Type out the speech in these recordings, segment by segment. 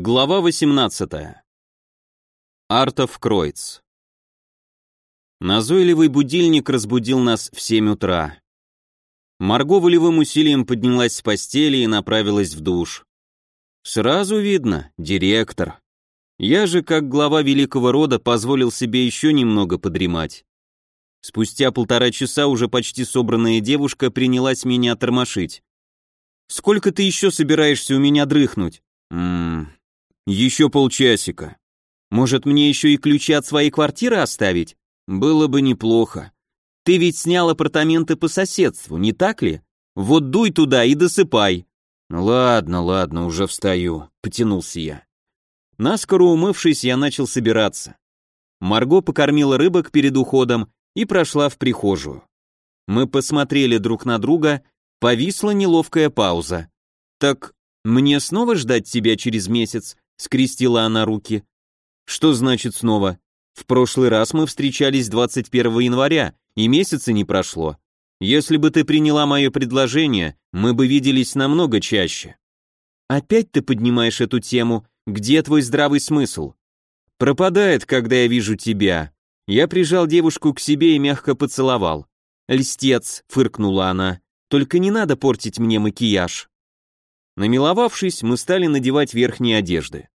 Глава 18. Артов Кройц. Назойливый будильник разбудил нас в 7 утра. Марго волевым усилием поднялась с постели и направилась в душ. Сразу видно, директор. Я же, как глава великого рода, позволил себе еще немного подремать. Спустя полтора часа уже почти собранная девушка принялась меня тормошить. «Сколько ты еще собираешься у меня дрыхнуть?» «Ммм, еще полчасика. Может, мне еще и ключи от своей квартиры оставить? Было бы неплохо. Ты ведь снял апартаменты по соседству, не так ли? Вот дуй туда и досыпай. Ладно, ладно, уже встаю, потянулся я. Наскоро умывшись, я начал собираться. Марго покормила рыбок перед уходом и прошла в прихожую. Мы посмотрели друг на друга, повисла неловкая пауза. Так мне снова ждать тебя через месяц? Скрестила она руки. Что значит снова? В прошлый раз мы встречались 21 января, и месяца не прошло. Если бы ты приняла мое предложение, мы бы виделись намного чаще. Опять ты поднимаешь эту тему. Где твой здравый смысл? Пропадает, когда я вижу тебя. Я прижал девушку к себе и мягко поцеловал. Льстец, фыркнула она. Только не надо портить мне макияж. Намиловавшись, мы стали надевать верхние одежды.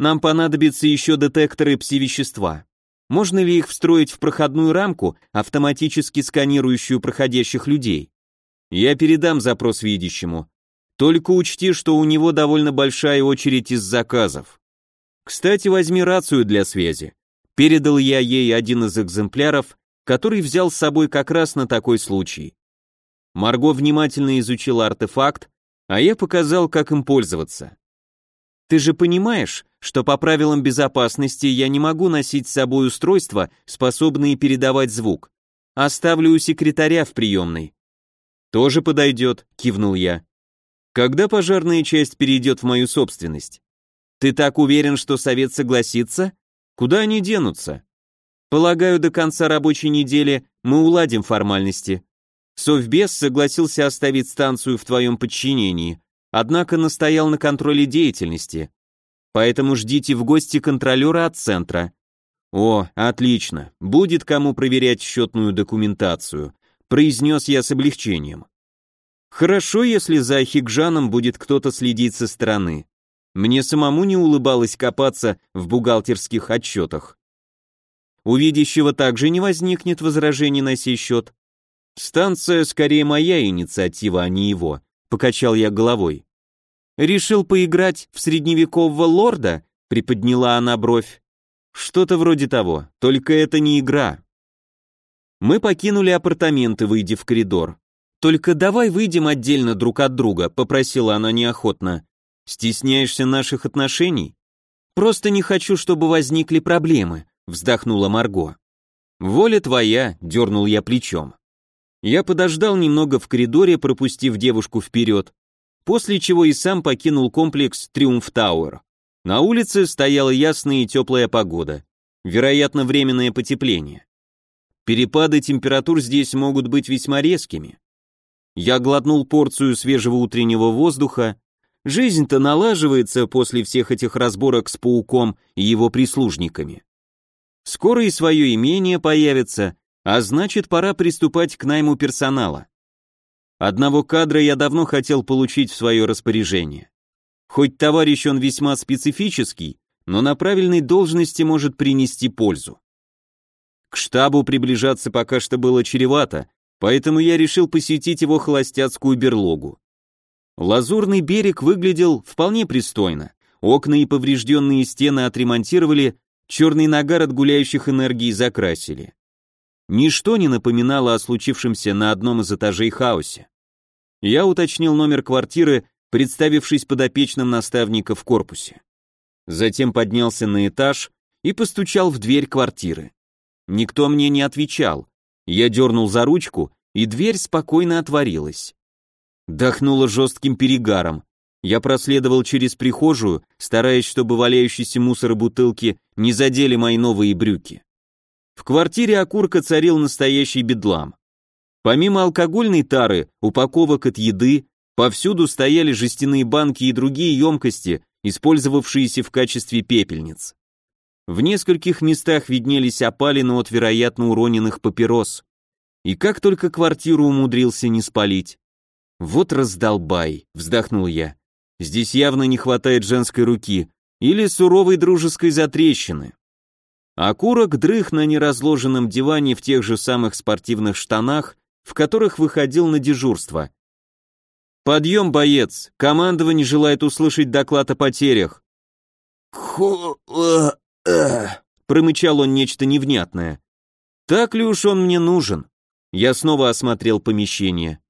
Нам понадобятся еще детекторы пси-вещества. Можно ли их встроить в проходную рамку, автоматически сканирующую проходящих людей? Я передам запрос видящему. Только учти, что у него довольно большая очередь из заказов. Кстати, возьми рацию для связи. Передал я ей один из экземпляров, который взял с собой как раз на такой случай. Марго внимательно изучила артефакт, а я показал, как им пользоваться. Ты же понимаешь, что по правилам безопасности я не могу носить с собой устройства, способные передавать звук. Оставлю у секретаря в приемной. Тоже подойдет, кивнул я. Когда пожарная часть перейдет в мою собственность? Ты так уверен, что совет согласится? Куда они денутся? Полагаю, до конца рабочей недели мы уладим формальности. Совбез согласился оставить станцию в твоем подчинении, однако настоял на контроле деятельности. Поэтому ждите в гости контролера от центра. О, отлично, будет кому проверять счетную документацию, произнес я с облегчением. Хорошо, если за Хигжаном будет кто-то следить со стороны. Мне самому не улыбалось копаться в бухгалтерских отчетах. У видящего также не возникнет возражений на сей счет. Станция скорее моя инициатива, а не его, покачал я головой. Решил поиграть в средневекового лорда? приподняла она бровь. Что-то вроде того, только это не игра. Мы покинули апартаменты, выйдя в коридор. Только давай выйдем отдельно друг от друга, попросила она неохотно. Стесняешься наших отношений? Просто не хочу, чтобы возникли проблемы, вздохнула Марго. Воля твоя, дернул я плечом. Я подождал немного в коридоре, пропустив девушку вперед, после чего и сам покинул комплекс Триумф Тауэр. На улице стояла ясная и теплая погода, вероятно, временное потепление. Перепады температур здесь могут быть весьма резкими. Я глотнул порцию свежего утреннего воздуха. Жизнь-то налаживается после всех этих разборок с пауком и его прислужниками. Скоро и свое имение появится, а значит, пора приступать к найму персонала. Одного кадра я давно хотел получить в свое распоряжение. Хоть товарищ он весьма специфический, но на правильной должности может принести пользу. К штабу приближаться пока что было чревато, поэтому я решил посетить его холостяцкую берлогу. Лазурный берег выглядел вполне пристойно. Окна и поврежденные стены отремонтировали, черный нагар от гуляющих энергий закрасили. Ничто не напоминало о случившемся на одном из этажей хаосе. Я уточнил номер квартиры, представившись подопечным наставника в корпусе. Затем поднялся на этаж и постучал в дверь квартиры. Никто мне не отвечал. Я дернул за ручку, и дверь спокойно отворилась. Дохнуло жестким перегаром. Я проследовал через прихожую, стараясь, чтобы валяющиеся мусор и бутылки не задели мои новые брюки. В квартире окурка царил настоящий бедлам. Помимо алкогольной тары, упаковок от еды, повсюду стояли жестяные банки и другие емкости, использовавшиеся в качестве пепельниц. В нескольких местах виднелись опалины от, вероятно, уроненных папирос. И как только квартиру умудрился не спалить. «Вот раздолбай», — вздохнул я. «Здесь явно не хватает женской руки или суровой дружеской затрещины». Окурок дрых на неразложенном диване в тех же самых спортивных штанах, в которых выходил на дежурство. «Подъем, боец! Командование желает услышать доклад о потерях!» «Ху... э, э...» Промычал он нечто невнятное. «Так ли уж он мне нужен?» Я снова осмотрел помещение.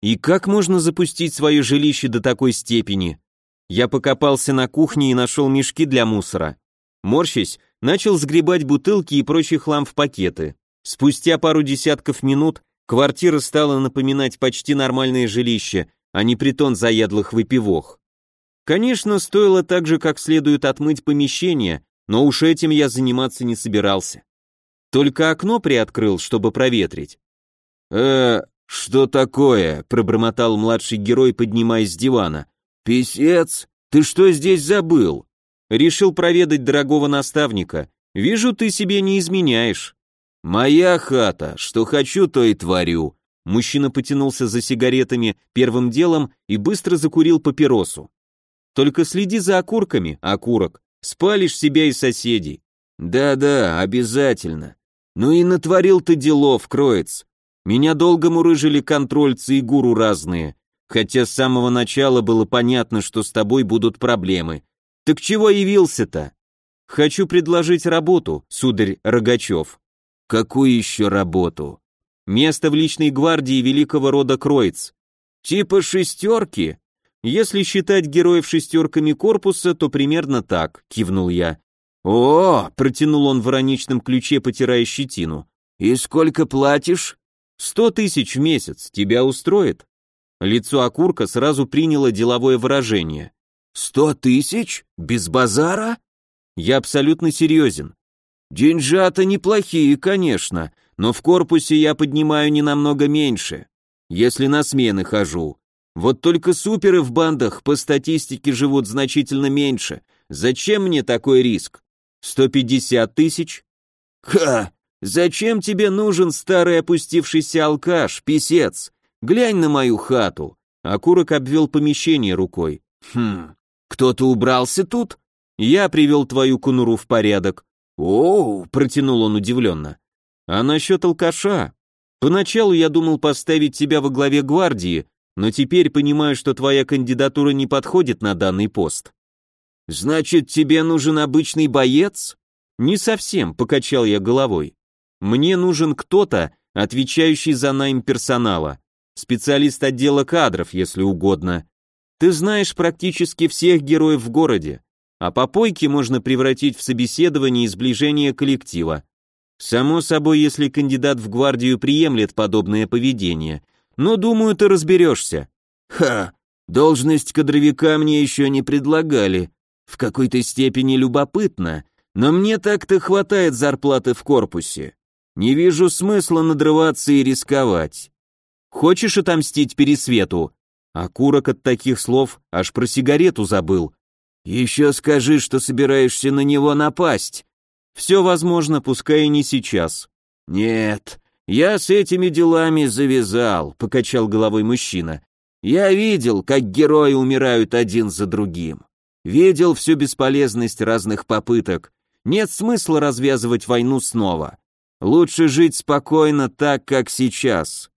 И как можно запустить свое жилище до такой степени? Я покопался на кухне и нашел мешки для мусора. Морщись, начал сгребать бутылки и прочий хлам в пакеты. Спустя пару десятков минут квартира стала напоминать почти нормальное жилище, а не притон заядлых выпивох. Конечно, стоило так же, как следует отмыть помещение, но уж этим я заниматься не собирался. Только окно приоткрыл, чтобы проветрить. «Э, что такое?» — пробормотал младший герой, поднимаясь с дивана. «Писец, ты что здесь забыл?» «Решил проведать дорогого наставника. Вижу, ты себе не изменяешь». «Моя хата, что хочу, то и творю». Мужчина потянулся за сигаретами первым делом и быстро закурил папиросу. «Только следи за окурками, окурок. Спалишь себя и соседей». «Да-да, обязательно. Ну и натворил ты делов, кроец. Меня долго мурыжили контрольцы и гуру разные, хотя с самого начала было понятно, что с тобой будут проблемы. Так чего явился-то? Хочу предложить работу, сударь Рогачев. Какую еще работу? Место в личной гвардии великого рода Кроиц. Типа шестерки? Если считать героев шестерками корпуса, то примерно так, кивнул я. О, протянул он в ироничном ключе, потирая щетину. И сколько платишь? Сто тысяч в месяц, тебя устроит?» Лицо окурка сразу приняло деловое выражение. «Сто тысяч? Без базара?» «Я абсолютно серьезен. Деньжата неплохие, конечно, но в корпусе я поднимаю не намного меньше, если на смены хожу. Вот только суперы в бандах по статистике живут значительно меньше. Зачем мне такой риск? 150 тысяч? Ха! Зачем тебе нужен старый опустившийся алкаш, писец? Глянь на мою хату. Окурок обвел помещение рукой. Хм, кто-то убрался тут? Я привел твою кунуру в порядок. Оу, протянул он удивленно. А насчет алкаша? Поначалу я думал поставить тебя во главе гвардии, но теперь понимаю, что твоя кандидатура не подходит на данный пост. Значит, тебе нужен обычный боец? Не совсем, покачал я головой. Мне нужен кто-то, отвечающий за найм персонала, специалист отдела кадров, если угодно. Ты знаешь практически всех героев в городе, а попойки можно превратить в собеседование и сближение коллектива. Само собой, если кандидат в гвардию приемлет подобное поведение, но, думаю, ты разберешься. Ха, должность кадровика мне еще не предлагали. В какой-то степени любопытно, но мне так-то хватает зарплаты в корпусе. Не вижу смысла надрываться и рисковать. Хочешь отомстить Пересвету? А курок от таких слов аж про сигарету забыл. Еще скажи, что собираешься на него напасть. Все возможно, пускай и не сейчас. Нет, я с этими делами завязал, покачал головой мужчина. Я видел, как герои умирают один за другим. Видел всю бесполезность разных попыток. Нет смысла развязывать войну снова. Лучше жить спокойно так, как сейчас.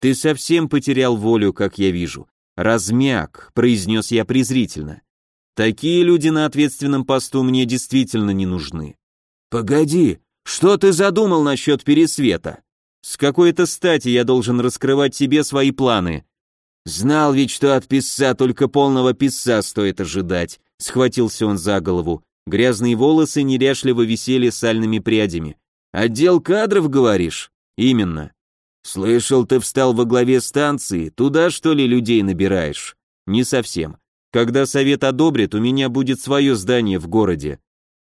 Ты совсем потерял волю, как я вижу. Размяк, произнес я презрительно. Такие люди на ответственном посту мне действительно не нужны. Погоди, что ты задумал насчет пересвета? С какой-то стати я должен раскрывать тебе свои планы. Знал ведь, что от писца только полного писца стоит ожидать. Схватился он за голову. Грязные волосы неряшливо висели сальными прядями. Отдел кадров, говоришь? Именно. Слышал, ты встал во главе станции, туда что ли людей набираешь? Не совсем. Когда совет одобрит, у меня будет свое здание в городе.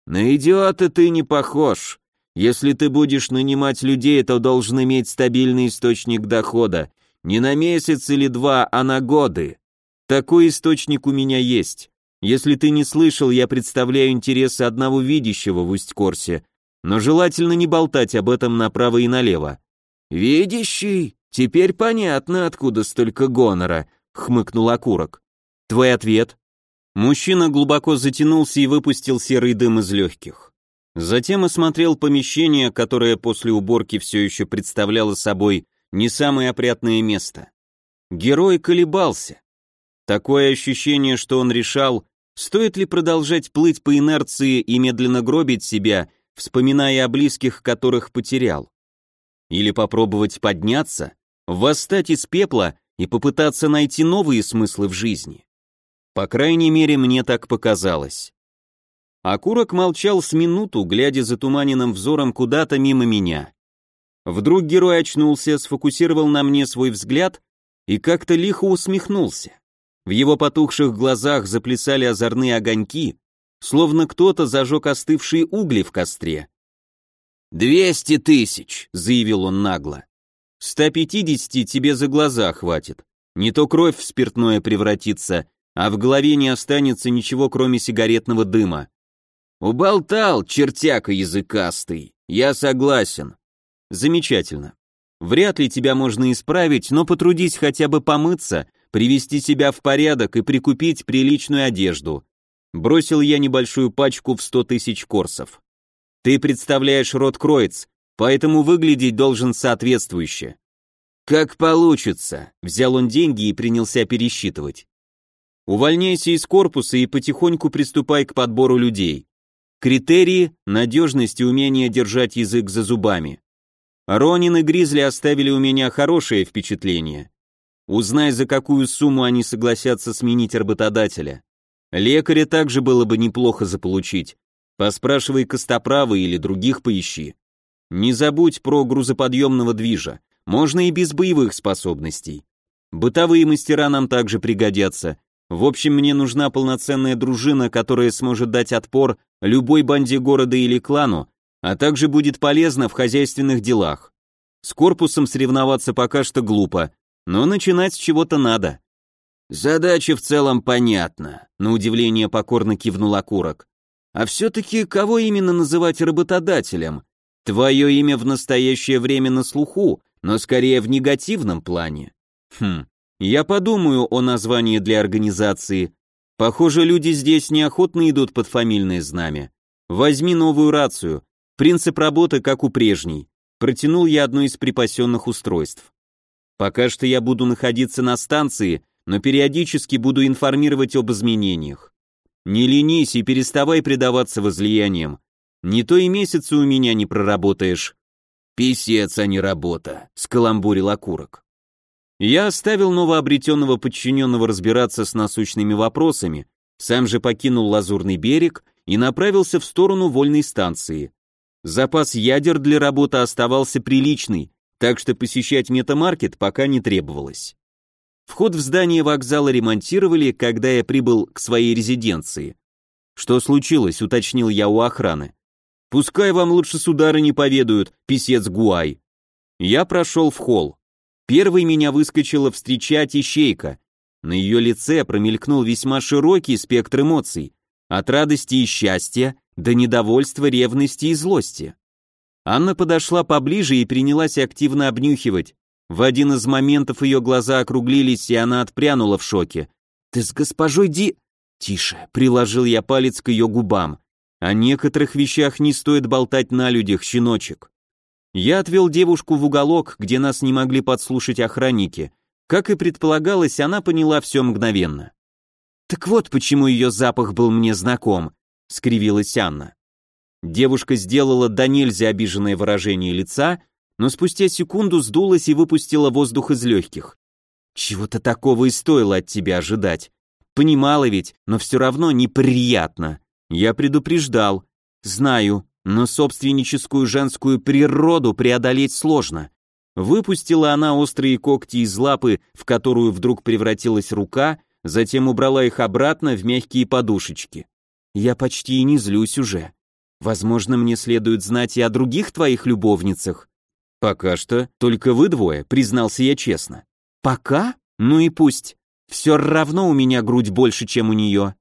На идиота ты не похож. Если ты будешь нанимать людей, то должен иметь стабильный источник дохода. Не на месяц или два, а на годы. Такой источник у меня есть. Если ты не слышал, я представляю интересы одного видящего в Усть-Корсе, но желательно не болтать об этом направо и налево». «Видящий? Теперь понятно, откуда столько гонора», — хмыкнул окурок. «Твой ответ?» Мужчина глубоко затянулся и выпустил серый дым из легких. Затем осмотрел помещение, которое после уборки все еще представляло собой не самое опрятное место. Герой колебался. Такое ощущение, что он решал, стоит ли продолжать плыть по инерции и медленно гробить себя, вспоминая о близких, которых потерял. Или попробовать подняться, восстать из пепла и попытаться найти новые смыслы в жизни. По крайней мере, мне так показалось. Окурок молчал с минуту, глядя затуманенным взором куда-то мимо меня. Вдруг герой очнулся, сфокусировал на мне свой взгляд и как-то лихо усмехнулся. В его потухших глазах заплясали озорные огоньки, словно кто-то зажег остывшие угли в костре. «Двести тысяч!» — заявил он нагло. «Ста пятидесяти тебе за глаза хватит. Не то кровь в спиртное превратится, а в голове не останется ничего, кроме сигаретного дыма. Уболтал, чертяка языкастый. Я согласен. Замечательно. Вряд ли тебя можно исправить, но потрудись хотя бы помыться, привести себя в порядок и прикупить приличную одежду. Бросил я небольшую пачку в сто тысяч корсов. Ты представляешь род Кроиц, поэтому выглядеть должен соответствующе. Как получится. Взял он деньги и принялся пересчитывать. Увольняйся из корпуса и потихоньку приступай к подбору людей. Критерии – надежность и умение держать язык за зубами. Ронин и Гризли оставили у меня хорошее впечатление. Узнай, за какую сумму они согласятся сменить работодателя. Лекаря также было бы неплохо заполучить. Поспрашивай Костоправа или других поищи. Не забудь про грузоподъемного движа. Можно и без боевых способностей. Бытовые мастера нам также пригодятся. В общем, мне нужна полноценная дружина, которая сможет дать отпор любой банде города или клану, а также будет полезна в хозяйственных делах. С корпусом соревноваться пока что глупо, но начинать с чего-то надо. Задача в целом понятна, на удивление покорно кивнул окурок. А все-таки кого именно называть работодателем? Твое имя в настоящее время на слуху, но скорее в негативном плане. Хм, я подумаю о названии для организации. Похоже, люди здесь неохотно идут под фамильное знамя. Возьми новую рацию. Принцип работы как у прежней. Протянул я одно из припасенных устройств. Пока что я буду находиться на станции, но периодически буду информировать об изменениях. Не ленись и переставай предаваться возлияниям. Не то и месяца у меня не проработаешь. Писец, а не работа, скаламбурил окурок. Я оставил новообретенного подчиненного разбираться с насущными вопросами, сам же покинул Лазурный берег и направился в сторону вольной станции. Запас ядер для работы оставался приличный, так что посещать метамаркет пока не требовалось. Вход в здание вокзала ремонтировали, когда я прибыл к своей резиденции. «Что случилось?» — уточнил я у охраны. «Пускай вам лучше судары не поведают, писец Гуай». Я прошел в холл. Первой меня выскочила встречать ищейка. На ее лице промелькнул весьма широкий спектр эмоций, от радости и счастья до недовольства, ревности и злости. Анна подошла поближе и принялась активно обнюхивать. В один из моментов ее глаза округлились, и она отпрянула в шоке. «Ты с госпожой Ди...» «Тише», — приложил я палец к ее губам. «О некоторых вещах не стоит болтать на людях, щеночек». Я отвел девушку в уголок, где нас не могли подслушать охранники. Как и предполагалось, она поняла все мгновенно. «Так вот почему ее запах был мне знаком», — скривилась Анна. Девушка сделала до нельзя обиженное выражение лица, но спустя секунду сдулась и выпустила воздух из легких. «Чего-то такого и стоило от тебя ожидать. Понимала ведь, но все равно неприятно. Я предупреждал. Знаю, но собственническую женскую природу преодолеть сложно. Выпустила она острые когти из лапы, в которую вдруг превратилась рука, затем убрала их обратно в мягкие подушечки. Я почти и не злюсь уже. Возможно, мне следует знать и о других твоих любовницах. Пока что только вы двое, признался я честно. Пока? Ну и пусть. Все равно у меня грудь больше, чем у нее.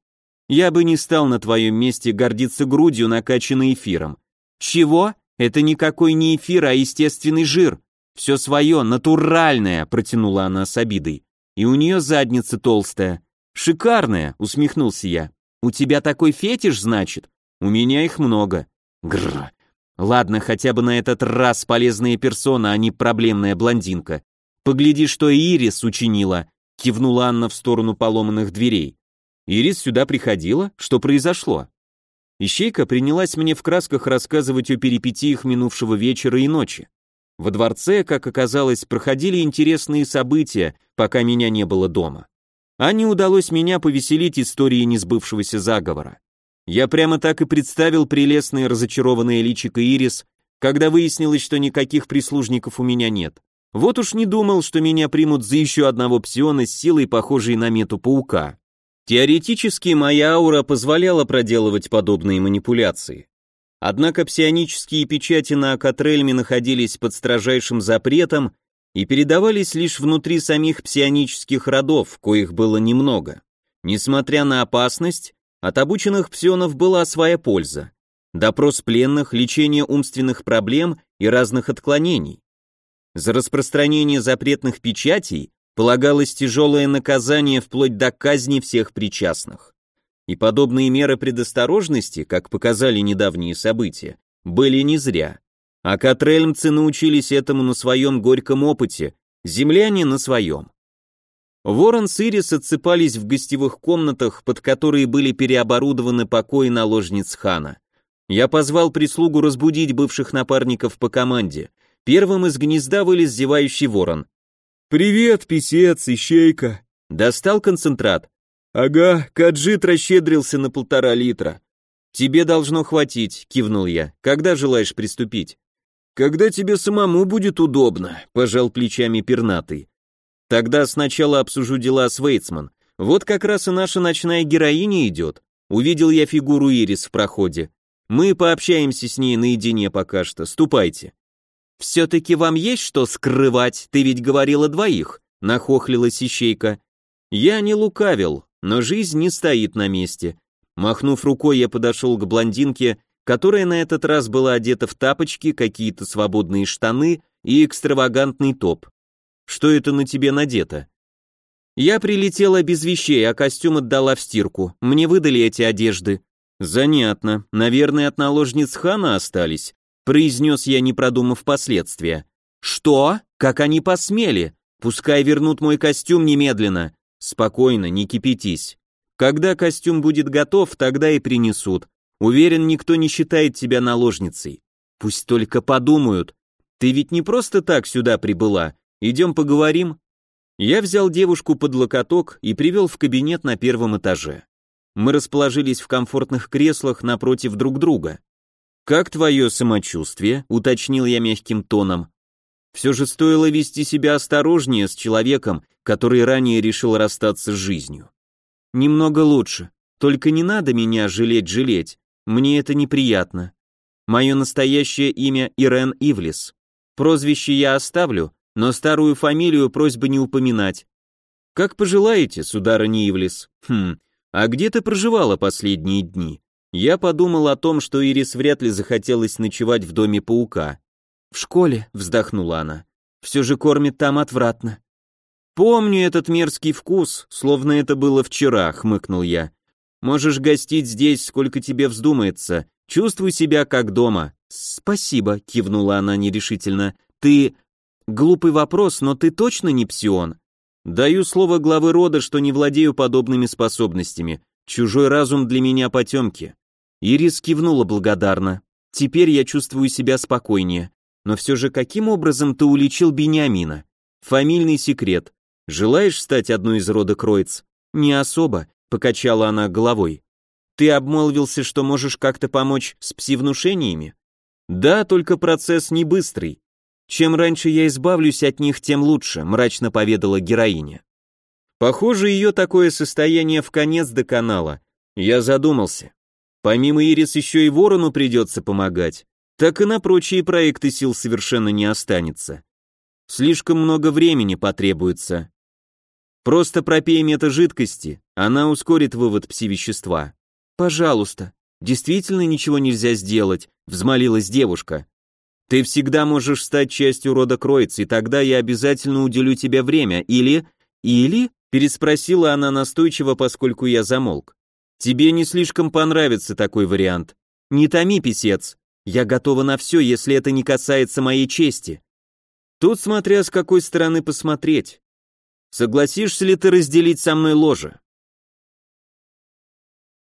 Я бы не стал на твоем месте гордиться грудью, накачанной эфиром. Чего? Это никакой не эфир, а естественный жир. Все свое, натуральное, протянула она с обидой. И у нее задница толстая. Шикарная, усмехнулся я. У тебя такой фетиш, значит? У меня их много. Гррр. Ладно, хотя бы на этот раз полезная персона, а не проблемная блондинка. Погляди, что Ирис учинила, кивнула Анна в сторону поломанных дверей. Ирис сюда приходила? Что произошло? Ищейка принялась мне в красках рассказывать о перипетиях минувшего вечера и ночи. Во дворце, как оказалось, проходили интересные события, пока меня не было дома. А не удалось меня повеселить историей несбывшегося заговора. Я прямо так и представил прелестное разочарованное личико Ирис, когда выяснилось, что никаких прислужников у меня нет. Вот уж не думал, что меня примут за еще одного псиона с силой, похожей на мету паука. Теоретически моя аура позволяла проделывать подобные манипуляции. Однако псионические печати на Акатрельме находились под строжайшим запретом и передавались лишь внутри самих псионических родов, коих было немного. Несмотря на опасность, от обученных псионов была своя польза. Допрос пленных, лечение умственных проблем и разных отклонений. За распространение запретных печатей полагалось тяжелое наказание вплоть до казни всех причастных. И подобные меры предосторожности, как показали недавние события, были не зря. А катрельмцы научились этому на своем горьком опыте, земляне на своем. Ворон с Ирис отсыпались в гостевых комнатах, под которые были переоборудованы покои наложниц хана. Я позвал прислугу разбудить бывших напарников по команде. Первым из гнезда вылез зевающий ворон. «Привет, писец, ищейка!» Достал концентрат. «Ага, Каджит расщедрился на полтора литра». «Тебе должно хватить», — кивнул я. «Когда желаешь приступить?» «Когда тебе самому будет удобно», — пожал плечами пернатый. «Тогда сначала обсужу дела с Вейтсман. Вот как раз и наша ночная героиня идет. Увидел я фигуру Ирис в проходе. Мы пообщаемся с ней наедине пока что. Ступайте». «Все-таки вам есть что скрывать? Ты ведь говорила двоих», — нахохлилась ищейка. Я не лукавил, но жизнь не стоит на месте. Махнув рукой, я подошел к блондинке, которая на этот раз была одета в тапочки, какие-то свободные штаны и экстравагантный топ. «Что это на тебе надето?» «Я прилетела без вещей, а костюм отдала в стирку. Мне выдали эти одежды». «Занятно. Наверное, от наложниц хана остались произнес я, не продумав последствия. «Что? Как они посмели? Пускай вернут мой костюм немедленно. Спокойно, не кипятись. Когда костюм будет готов, тогда и принесут. Уверен, никто не считает тебя наложницей. Пусть только подумают. Ты ведь не просто так сюда прибыла. Идем поговорим». Я взял девушку под локоток и привел в кабинет на первом этаже. Мы расположились в комфортных креслах напротив друг друга. «Как твое самочувствие?» — уточнил я мягким тоном. Все же стоило вести себя осторожнее с человеком, который ранее решил расстаться с жизнью. «Немного лучше. Только не надо меня жалеть-жалеть. Мне это неприятно. Мое настоящее имя Ирен Ивлис. Прозвище я оставлю, но старую фамилию просьба не упоминать. Как пожелаете, сударыня Ивлис. Хм, а где ты проживала последние дни? Я подумал о том, что Ирис вряд ли захотелось ночевать в доме паука. «В школе», — вздохнула она, — «все же кормит там отвратно». «Помню этот мерзкий вкус, словно это было вчера», — хмыкнул я. «Можешь гостить здесь, сколько тебе вздумается. Чувствуй себя как дома». «Спасибо», — кивнула она нерешительно. «Ты...» «Глупый вопрос, но ты точно не псион?» «Даю слово главы рода, что не владею подобными способностями. Чужой разум для меня потемки. Ирис кивнула благодарно. «Теперь я чувствую себя спокойнее. Но все же каким образом ты уличил Бениамина? Фамильный секрет. Желаешь стать одной из рода Кроиц?» «Не особо», — покачала она головой. «Ты обмолвился, что можешь как-то помочь с псивнушениями?» «Да, только процесс не быстрый. Чем раньше я избавлюсь от них, тем лучше», — мрачно поведала героиня. Похоже, ее такое состояние в конец до канала. Я задумался. Помимо Ирис еще и Ворону придется помогать, так и на прочие проекты сил совершенно не останется. Слишком много времени потребуется. Просто пропей мета жидкости, она ускорит вывод пси-вещества. Пожалуйста. Действительно ничего нельзя сделать, взмолилась девушка. Ты всегда можешь стать частью рода Кроиц, и тогда я обязательно уделю тебе время, или... Или? Переспросила она настойчиво, поскольку я замолк. Тебе не слишком понравится такой вариант. Не томи, писец. Я готова на все, если это не касается моей чести. Тут смотря с какой стороны посмотреть. Согласишься ли ты разделить со мной ложе?